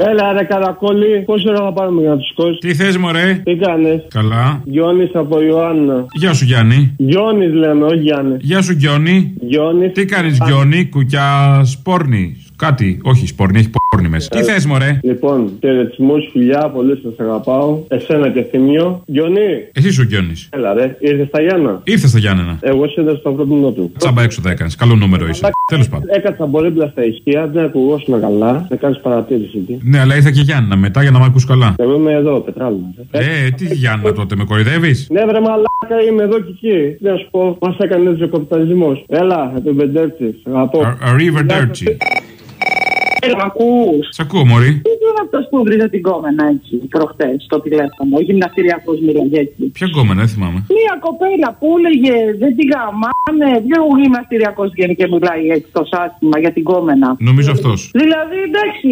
Έλα ρε καρακόλι, πόσο ώρα θα πάρουμε για να τους σηκώσεις; Τι θες, μωρέ; Τι κάνεις; Καλά. Γιώνη από Ιωάννα. Γεια σου, Γιάννη. Γιώνη λέμε, όχι Γιάννη. Γεια σου, Γιώνη. Γιώνη. Τι κάνεις, Γιώνη, κουκιά σπόρνη. Κάτι, όχι σπόρνη, έχει πόρνη μέσα. Τι θες, μωρέ; Λοιπόν, χαιρετισμούς, φιλιά, πολύ σας αγαπάω. Εσένα και θύμιο. Γιώνη. Εσύ σου Γιώνη. Έλα ρε, ήρθες στα Γιάννα. Ήρθες στα Γιάννενα. Εγώ είσαι στο πρώτο του. Τσάμπα έξω θα έκανες. Καλό νούμερο είσαι. Τέλος πάντων. Έκατσα πολύ στα ηχεία, δεν ακουγόσουν καλά. Να κάνεις παρατήρηση εκεί. Ναι, αλλά ήρθα και Γιάννενα μετά για να μ' ακούς καλά. Εγώ είμαι εδώ, πετράλαιο. Ε, τι Γιάννενα τότε, με κορυδεύει. Ναι, βρε μαλάκα, είμαι εδώ και εκεί. Τι να σου πω, μας έκανε έτσι ο καπιταλισμός. Έλα, τον Μπεντέρτσι, αγαπώ. Arriva Dirty. Έλα, ακούς. Σ' ακούω, Μωρή. Τι είναι αυτό που βρήκα την κόμενα έτσι προχτές στο τηλέφωνο. Ο γυμναστηριακός μιλάει έτσι. Ποια κόμμενα, δεν θυμάμαι. Μία κοπέλα που έλεγε δεν την γαμάνε. Ποιο γυμναστηριακός βγαίνει και μιλάει έτσι το άσχημα για την κόμενα. Νομίζω αυτός. Δηλαδή εντάξει,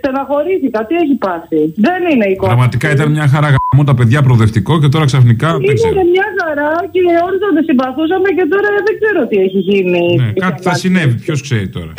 στεναχωρήθηκα. Τι έχει πάθει. Δεν είναι η κόμενα. Πραγματικά ήταν μια χαρά γαμώ τα παιδιά προοδευτικό και τώρα ξαφνικά δεν ξέρω. Ήταν μια χαρά και όλοι τον συμπαθούσαμε και τώρα δεν ξέρω τι έχει γίνει. Ναι, κάτι θα συνέβη, ποιος ξέρει τώρα.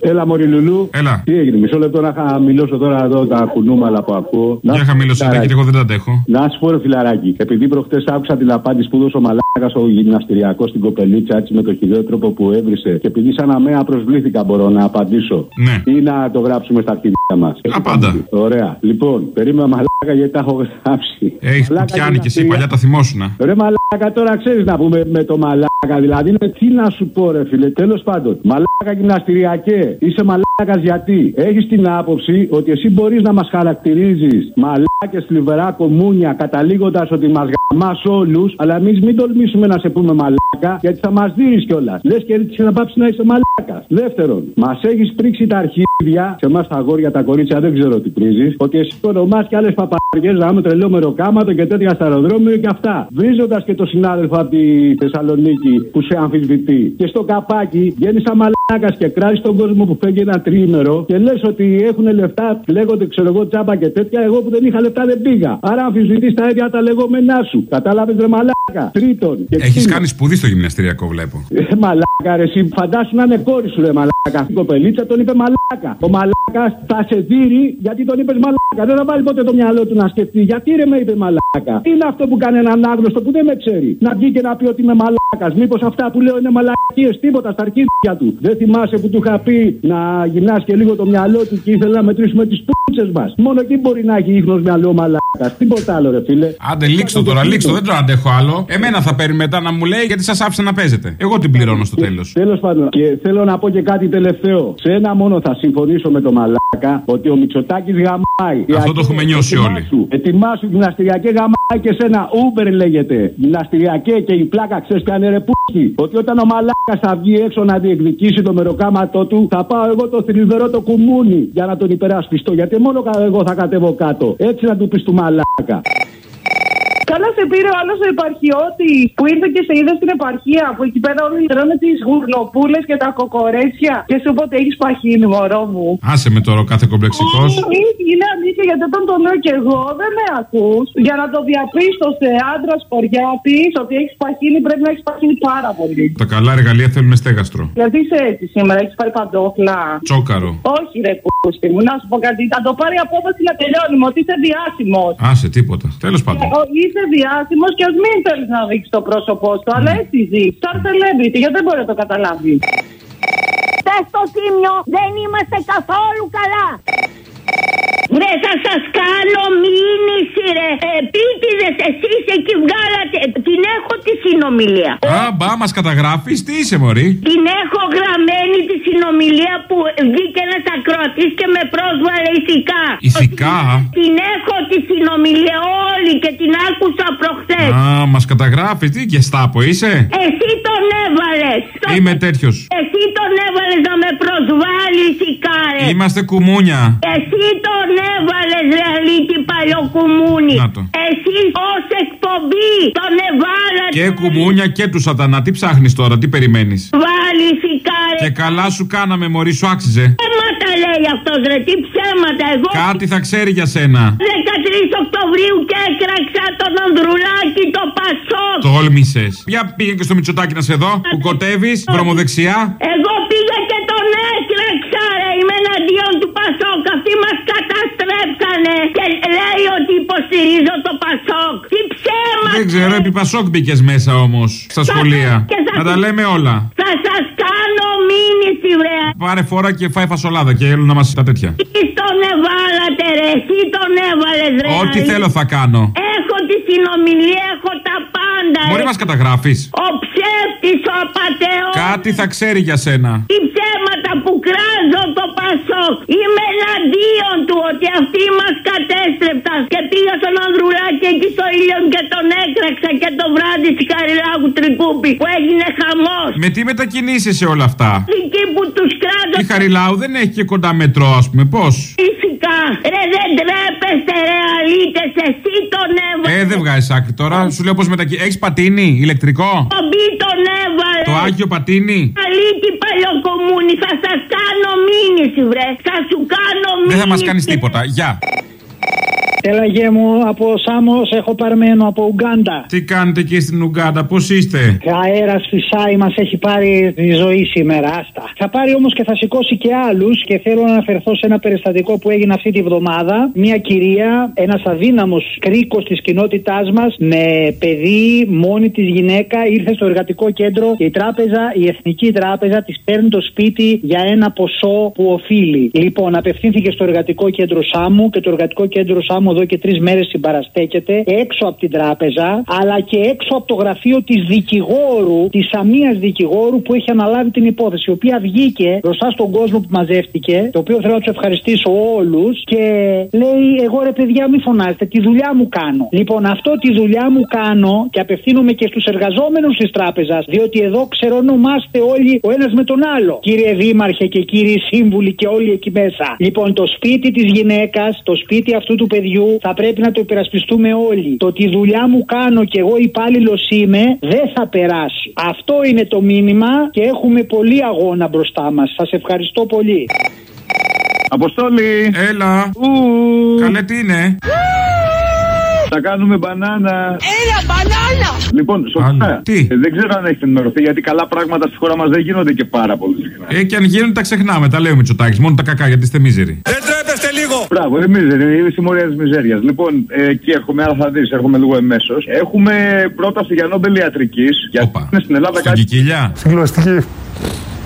Έλα, Μωρή Λουλού. Έλα. Τι έγινε, μισό λεπτό να χαμηλώσω τώρα εδώ τα κουνούμαλα που ακούω. Για χαμήλωσε, γιατί εγώ δεν τα αντέχω. Να σου πω, ρε φιλαράκι, επειδή προχτές άκουσα την απάντηση που δώσε ο Μαλάκας στο γυμναστηριακός στην κοπελίτσα έτσι με το χιδαίο τρόπο που έβρισε και επειδή σαν αμαία προσβλήθηκα μπορώ να απαντήσω. Ναι. Ή να το γράψουμε στα αρχίδια μας. Απάντα. Ωραία. Λοιπόν, περίμενα Μαλάκα γιατί τα έχω γράψει. Έχεις που Μαλάκα πιάνει και εσύ γυμναστηρια- παλιά τα θυμόσουνα. Ρε μαλάκα τώρα ξέρεις να πούμε με το μαλάκα δηλαδή. Είναι, τι να σου πω ρε φίλε. Τέλος πάντων. Μαλάκα γυμναστηριακέ. Είσαι μαλάκα γιατί. Έχεις την άποψη ότι εσύ μπορείς να μας χαρακτηρίζεις μαλάκες θλιβερά κομμούνια καταλήγοντας ότι μας γαμάς όλους. Αλλά εμείς μην τολμήσουμε να σε πούμε μαλάκα γιατί θα μας δεις κιόλας. Λες και έτσι να πάψεις να είσαι μαλάκας. Δεύτερον, μας έχεις τρίξει τα αρχίδια σε εμάς τα αγόρια, τα κορίτσια δεν ξέρω τι πρίζεις. Ότι εσύ το ονομά και άλλες παπαριές να είμαι τρελό μεροκάματο και τέτοια στο αεροδρόμιο και αυτά. Βρίζοντας και το συνάδελφο από τη Θεσσαλονίκη που σε αμφισβητεί. Και στο καπάκι βγαίνει σαν μαλάκα και κράζει τον κόσμο που φεύγει ένα τρίμερο και λες ότι έχουν λεφτά, λέγονται ξέρω εγώ τσάμπα και τέτοια. Εγώ που δεν είχα λεφτά δεν πήγα. Άρα αμφισβητεί τα ίδια τα λεγόμενά σου. Κατάλαβες ρε μαλάκα. Τρίτον. και Έχεις ξύνο. κάνει σπουδή στο γυμναστηριακό, βλέπω. Ε, μαλάκα, ρε, εσύ φαντάσου να είναι κόρη σου, ρε μαλάκα. Η κοπελίτσα τον είπε μαλάκα. Ο μαλάκας θα σε δίνει γιατί τον είπες μαλάκα. Δεν θα βάλει ποτέ το μυαλό του να σκεφτεί. Γιατί ρε με είπε μαλάκα. Τι είναι αυτό που κάνει έναν άγνωστο που δεν με ξέρει; Να βγει και να πει ότι είμαι μαλάκας. Μήπως αυτά που λέω είναι μαλακίες, τίποτα στα αρχίδια του. Δεν θυμάσαι που του είχα πει να γυμνάσει και λίγο το μυαλό του και ήθελα να μετρήσουμε τις πούτσες μας. Μόνο εκεί μπορεί να έχει ίχνος μυαλό μαλάκας. Τίποτα άλλο, ρε φίλε. Άντε, λήξτε το τώρα, λήξτε το, δεν το αντέχω άλλο. Εμένα θα παίρνει μετά να μου λέει γιατί σας άφησε να παίζετε. Εγώ την πληρώνω στο τέλος. Τέλος πάντων, και θέλω να πω και κάτι τελευταίο. Σε ένα μόνο θα συμφωνήσω με το μαλάκα ότι ο Μητσοτάκης γαμάει. Αυτό το έχουμε νιώσει όλοι. Ετοιμάσου, ετοιμάσου γυμναστηριακέ γαμάει και σε ένα Uber λέγεται. Γυμναστηριακέ και η πλάκα ξέρεις ποια είναι ρε πούχη. Ότι όταν ο μαλάκα θα βγει έξω να διεκδικήσει το μεροκάματό του, θα πάω εγώ το θρυβερό το κουμούνι για να τον υπερασπιστώ. Γιατί μόνο εγώ θα κατέβω κάτω. Έτσι να του πεις του μαλάκα. Καλά σε πήρε ο άλλος ο επαρχιώτης που ήρθε και σε είδε στην επαρχία που εκεί πέρα όλοι τρώνε τις γουρνοπούλε και τα κοκορέτσια και σου είπε ότι έχεις παχύνει, μωρό μου. Άσε με τώρα ο κάθε κομπλεξικός. Ε, Είναι αλήθεια γιατί όταν το λέω και εγώ δεν με ακούς. Για να το διαπίστωσε άντρας κοριάτη ότι έχεις παχύνει πρέπει να έχεις παχύνει πάρα πολύ. Τα καλά εργαλεία θέλουν στέγαστρο. Γιατί είσαι έτσι σήμερα, έχεις πάρει παντόφλα. Τσόκαρο. Όχι, ρε κούστη μου, να σου πω κάτι. Θα το πάρει απόφαση να τελειώνει, μου, ότι είσαι διάσημος. Άσε τίποτα. Τέλος πάντων. Είσαι διάσημος και α μην θέλεις να δείξει το πρόσωπό σου, αλλά έτσι ζεις. Σαν celebrity, γιατί δεν μπορεί να το καταλάβεις. Πες στο τίμιο, δεν είμαστε καθόλου καλά. Βρε θα σας κάνω μήνυση ρε Επίτηδες εσείς εκεί βγάλατε Την έχω τη συνομιλία Α, μπα, μας καταγράφεις, τι είσαι, Μωρή; Την έχω γραμμένη τη συνομιλία που βγήκε ένας ακροατής και με πρόσβαλε ηθικά Ηθικά; Την έχω τη συνομιλία όλη και την άκουσα προχθές Α, μας καταγράφεις, τι γεστάπο είσαι; Εσύ τον έβαλες Είμαι τέτοιος. Εσύ τον έβαλες να με προσβάλλεις ηθικά ρε Είμαστε κουμούνια. Εσύ τον έβαλες ρε αλήτη παλιοκουμούνι Να το. Εσύ ως εκπομπή τον εβάλατε Και κουμούνια και τους σατανά. Τι ψάχνεις τώρα, τι περιμένεις; Βάλεις σικάρε Και καλά σου κάναμε, Μωρή, σου άξιζε. Ψέματα λέει αυτός ρε τι ψέματα Εγώ Κάτι θα ξέρει για σένα. 13 Οκτωβρίου και έκραξα τον Ανδρουλάκη το Πασόκ Τόλμησες. Για πήγε και στο Μητσοτάκι να σε δω, που κοτεύεις, βρωμοδεξιά. Εγώ πήγα και τον έκραξα ρε Είμαι εναντίον του Πασόκ στηρίζω το Πασόκ. Τι ψέματα. Δεν ξέρω, επί Πασόκ μπήκες μέσα όμως στα σχολεία. και θα- Να τα λέμε όλα. Θα σας κάνω μήνυση, βρε. Πάρε φορά και φάει φασολάδα και έλα να μα τα τέτοια. Τι τον εβάλατε, ρε. Εσύ τον έβαλες, ρε. Ό,τι αλήθεια. θέλω θα κάνω. Έχω τη συνομιλία, έχω τα πάντα. Μπορεί ρε. μας καταγράφεις. Ο ψεύτης, ο απατεώνας. Κάτι θα ξέρει για σένα. Τι ψέματα που κράζω το Πασόκ. Είμαι εναντίον του ότι αυτοί μας κατέστρεψαν. Και πήγα στον Ανδρουλάκη εκεί στο ήλιο και τον έκραξα και το βράδυ στη Καριλάγου Τρικούπη που έγινε χαμός. Με τι μετακινήσεις όλα αυτά; Εκεί που τους κράζω Η Χαριλάου δεν έχει και κοντά μετρό, ας πούμε. Πώς; φυσικά. Ρε δεν τρέπεστε ρε αλήτες, εσύ τον έβαλες. Ε, δεν βγάζεις άκρη τώρα. Σου λέω πώς μετακινήσει. Έχεις πατίνι, ηλεκτρικό; Το μπι τον έβαλε. Το Άγιο πατίνι. Αλήτη παλιοκομούνη, θα σας κάνω μήνυση βρε. Θα σου κάνω μήνυση. Δεν θα μας κάνεις τίποτα. Γεια. Έλα γε μου, από Σάμος έχω παρμένο από Ουγκάντα. Τι κάνετε εκεί στην Ουγκάντα, πώς είστε; Αέρας φυσάει, μας έχει πάρει τη ζωή σήμερα. Άστα. Θα πάρει όμως και θα σηκώσει και άλλους και θέλω να αναφερθώ σε ένα περιστατικό που έγινε αυτή τη βδομάδα. Μια κυρία, ένας αδύναμος κρίκος της κοινότητάς μας, με παιδί, μόνη της γυναίκα, ήρθε στο εργατικό κέντρο και η τράπεζα, η Εθνική Τράπεζα, της παίρνει το σπίτι για ένα ποσό που οφείλει. Λοιπόν, απευθύνθηκε στο εργατικό κέντρο Σάμου και το εργατικό κέντρο Σάμου εδώ και τρεις μέρες συμπαραστέκεται έξω από την τράπεζα, αλλά και έξω από το γραφείο της δικηγόρου, της αμία δικηγόρου που έχει αναλάβει την υπόθεση, η οποία βγήκε μπροστά στον κόσμο που μαζεύτηκε, το οποίο θέλω να τους ευχαριστήσω όλους και λέει: Εγώ ρε παιδιά, μην φωνάζετε, τη δουλειά μου κάνω. Λοιπόν, αυτό τη δουλειά μου κάνω και απευθύνομαι και στους εργαζόμενους της τράπεζας, διότι εδώ ξερονομάστε όλοι ο ένας με τον άλλο. Κύριε Δήμαρχε και κύριοι σύμβουλοι και όλοι εκεί μέσα. Λοιπόν, το σπίτι της γυναίκας, το σπίτι αυτού του παιδιού θα πρέπει να το υπερασπιστούμε όλοι. Το ότι δουλειά μου κάνω και εγώ υπάλληλο είμαι δεν θα περάσει. Αυτό είναι το μήνυμα και έχουμε πολύ αγώνα μπροστά μας. Σας ευχαριστώ πολύ. Αποστόλη! Έλα. Ου, Καλέ τι είναι; Θα κάνουμε μπανάνα. Έλα μπανάνα. Λοιπόν, σωστά. Άλλο. Τι; Ε, δεν ξέρω αν έχετε ενημερωθεί γιατί καλά πράγματα στη χώρα μας δεν γίνονται και πάρα πολύ συχνά. Ε, και αν γίνουν τα ξεχνάμε, τα λέει ο Μητσοτάκης. Μόνο τα κακά γιατί είστε μίζεροι. Μπράβο, είναι μίζερη, είναι η συμμορία της μιζέριας. Λοιπόν, ε, εκεί έρχομαι, αλλά θα δεις, έρχομαι λίγο εμέσως. Έχουμε πρόταση για Νόμπελ ιατρικής. Γιατί Όπα. είναι στην Ελλάδα Στον κάτι. Κικίλια.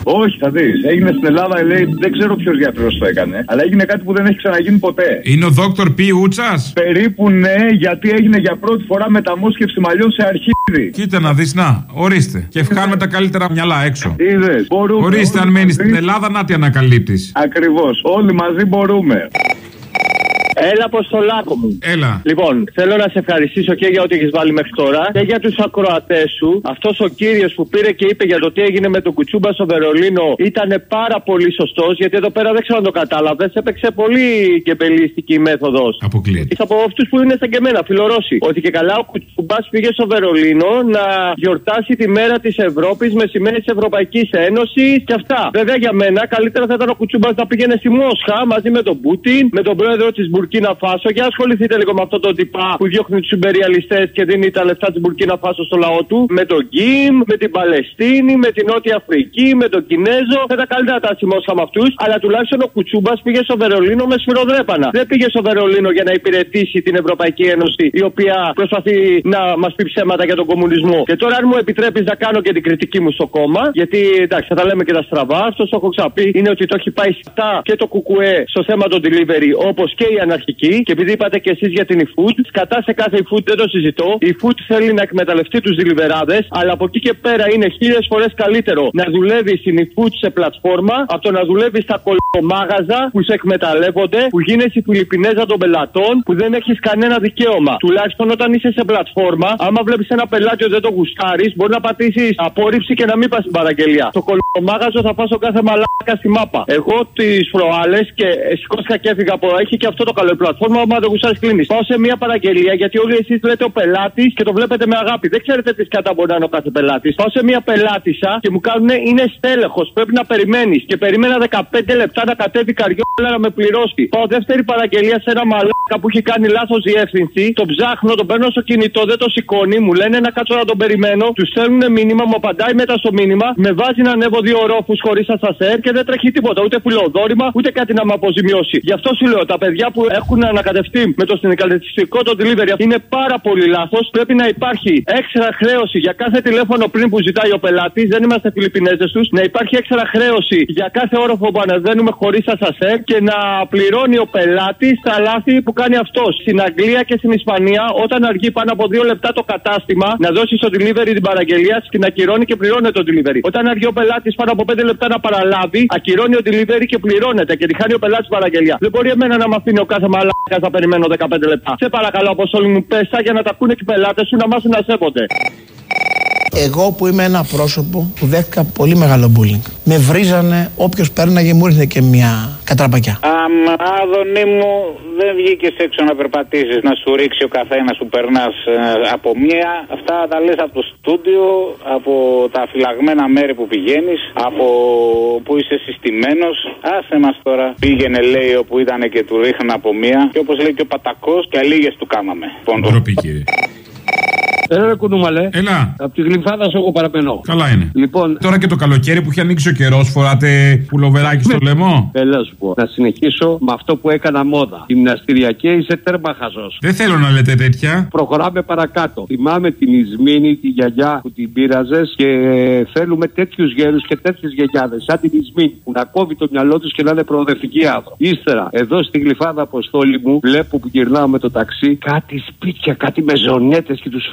Όχι, θα δεις. Έγινε στην Ελλάδα, λέει, δεν ξέρω ποιος γιατρός το έκανε. Αλλά έγινε κάτι που δεν έχει ξαναγίνει ποτέ. Είναι ο Δόκτωρ Πι Ούτσας; Περίπου ναι, γιατί έγινε για πρώτη φορά μεταμόσχευση μαλλιών σε αρχίδι. Κοίτα να δεις, να, ορίστε. Και βγάλουμε τα καλύτερα μυαλά έξω. Είδες. Μπορούμε. Ορίστε, αν μένεις στην Ελλάδα, να τι ανακαλύπτεις. Ακριβώς. Όλοι μαζί μπορούμε. Έλα, Αποστολάκο μου. Έλα. Λοιπόν, θέλω να σε ευχαριστήσω και για ό,τι έχεις βάλει μέχρι τώρα και για τους ακροατές σου. Αυτός ο κύριος που πήρε και είπε για το τι έγινε με τον Κουτσούμπα στο Βερολίνο ήταν πάρα πολύ σωστός, γιατί εδώ πέρα δεν ξέρω αν το κατάλαβες. Έπαιξε πολύ κεμπελίστικη μέθοδος. Αποκλείεται. Είσαι από αυτούς που είναι σαν και εμένα, φιλορώσοι. Ότι και καλά ο Κουτσούμπα πήγε στο Βερολίνο να γιορτάσει τη μέρα της Ευρώπης με σημαίνει της Ευρωπαϊκής Ένωσης και αυτά. Βέβαια για μένα καλύτερα θα ήταν ο Κουτσούμπα να πήγαινε στη Μόσχα μαζί με τον Πούτιν, με τον πρόεδρο της Μπουρκίνα Φάσο και ασχοληθείτε λίγο με αυτό το τυπά που διώχνει τους υπεριαλιστέ και δίνει τα λεφτά της Μπουρκίνα Φάσο στο λαό του. Με τον Κιμ, με την Παλαιστίνη, με την Νότια Αφρική, με τον Κινέζο. Θα ήταν καλύτερα τα Μόσχα με αυτούς, αλλά τουλάχιστον ο Κουτσούμπα πήγε στο Βερολίνο με σφυροδρέπανα. Δεν πήγε στο Βερολίνο για να υπηρετήσει την Ευρωπαϊκή Ένωση, η οποία προσπαθεί να μας πει ψέματα για τον κομμουνισμό. Και τώρα, αν μου επιτρέπεις να κάνω και την κριτική μου στο κόμμα, γιατί εντάξει, θα τα λέμε και τα στραβά, αυτός το έχω ξαπεί, είναι ότι το έχει πάει στα και το κουκουέ στο θέμα των delivery, όπως και η αναρχική. Και επειδή είπατε και εσείς για την eFood, σκατά σε κάθε eFood δεν το συζητώ. Η eFood θέλει να εκμεταλλευτεί τους deliverάδε, αλλά από εκεί και πέρα είναι χίλιες φορές καλύτερο να δουλεύει στην eFood σε πλατφόρμα από το να δουλεύει στα κολομάγαζα που σε εκμεταλλεύονται, που γίνεσαι η Φιλιππινέζα των πελατών, που δεν έχεις κανένα δικαίωμα. Τουλάχιστον όταν είσαι σε πλατφόρμα, άμα βλέπεις ένα πελάτη ότι δεν το γουστάρεις, μπορεί να πατήσεις απόρριψη και να μην πας στην παραγγελία. Το κολομάγαζο θα πα κάθε μαλάκα στη μάπα. Εγώ τις προάλλες και σηκώστηκα και έφυγα από έχει και αυτό το καλό η πλατφόρμα, άμα δεν γουστάρεις κλείνει. Πάω σε μια παραγγελία γιατί όλοι εσείς λέτε ο πελάτης και το βλέπετε με αγάπη. Δεν ξέρετε τι κατά μπορεί να είναι ο κάθε πελάτης. Πάω σε μια πελάτησα και μου κάνουν είναι στέλεχος. Πρέπει να περιμένεις. Και περίμενα 15 λεπτά να κατέβει καριόλα να με πληρώσει. Πάω δεύτερη παραγγελία σε ένα μαλάκα που έχει κάνει λάθος διεύθυνση. Το ψάχνω, τον παίρνω στο κινητό, δεν το σηκώνει. Μου λένε να κάτσω να τον περιμένω. Τους στέλνουν μήνυμα, μου απαντάει μετά στο μήνυμα. Με βάζει να ανέβω δύο ρόφους χωρίς ασασέρ και δεν τρέχει τίποτα. Ούτε πουλοδόρημα, ούτε κάτι να με αποζημιώσει. Γι' αυτό σου λέω τα παιδιά που έχουν ανακατευτεί με το συνδικαλιστικό το delivery είναι πάρα πολύ λάθος. Πρέπει να υπάρχει έξτρα χρέωση για κάθε τηλέφωνο πριν που ζητάει ο πελάτης. Δεν είμαστε Φιλιππινέζες τους. Να υπάρχει έξτρα χρέωση για κάθε όροφο που ανεβαίνουμε χωρίς ασασέ και να πληρώνει ο πελάτης τα λάθη που κάνει αυτός. Στην Αγγλία και στην Ισπανία, όταν αργεί πάνω από δύο λεπτά το κατάστημα, να δώσει στο delivery την παραγγελία και να ακυρώνει και πληρώνει το delivery. Όταν αργεί ο πελάτης πάνω από πέντε λεπτά να παραλάβει, ακυρώνει ο delivery και πληρώνεται και τη χάνει ο πελάτης παραγγελία. Δεν μπορεί εμένα να με αφήνει ο κάθε μαλάκα να περιμένω 15 λεπτά. Σε παρακαλώ, αποστόλη μου, πέσα για να τα ακούνε και οι πελάτες σου να μάθουν να σέβονται. Εγώ που είμαι ένα πρόσωπο που δέχτηκα πολύ μεγάλο bullying. Με βρίζανε, όποιος πέρναγε μου ήρθε και μια κατραπακιά. Αμ, Άδωνη μου, δεν βγήκες έξω να περπατήσεις, να σου ρίξει ο καθένας που περνάς από μία. Αυτά τα λες από το στούντιο, από τα φυλαγμένα μέρη που πηγαίνεις, από που είσαι συστημένος. Άσε μας τώρα. Πήγαινε, λέει, όπου ήταν και του ρίχναν από μία. Και όπως λέει και ο Πατακός, και αλίγε του κάναμε. Ντροπή, κύριε. Έλα, ρε κουνούμαλε. Έλα. Από τη γλυμφάδα σου εγώ παραπενώ. Καλά είναι. Λοιπόν, Τώρα και το καλοκαίρι που έχει ανοίξει ο καιρός, φοράτε πουλοβεράκι στο λαιμό; Έλα σου πω. Να συνεχίσω με αυτό που έκανα μόδα. Γυμναστηριακέ είσαι τέρμα χαζός. Δεν θέλω να λέτε τέτοια. Προχωράμε παρακάτω. Θυμάμαι την Ισμήνη, τη γιαγιά που την πείραζε και θέλουμε τέτοιους γέρους και τέτοιες γιαγιάδες. Σαν την Ισμήνη που να κόβει το μυαλό τους και να είναι προοδευτικοί άνθρωποι. Ύστερα, εδώ στη γλυφάδα αποστόλη μου, βλέπω που γυρνάω με το ταξί κάτι σπίτια, κάτι μεζονέτε και τους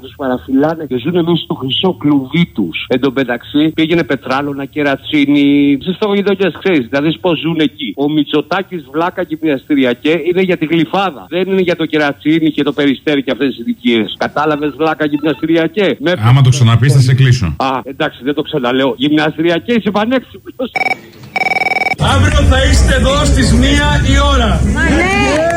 τους παραφυλάνε και ζουν εμεί στο χρυσό κλουβί τους. Εν τω μεταξύ πήγαινε πετράλωνα, κερατσίνη, ζεστογειτονιέ, ξέρεις. Δηλαδή πώς ζουν εκεί. Ο Μητσοτάκης Βλάκα και Πιαστηριακέ είναι για τη γλυφάδα. Δεν είναι για το κερατσίνη και το περιστέρι και αυτές τις δικίε. Κατάλαβες Βλάκα και Με... Άμα το ξαναπείς θα σε κλείσω. Α, εντάξει, δεν το ξαναλέω. Γυμναστηριακέ είσαι πανέξυπνος. Αύριο θα είστε εδώ στις μία η ώρα. Μα ναι. ναι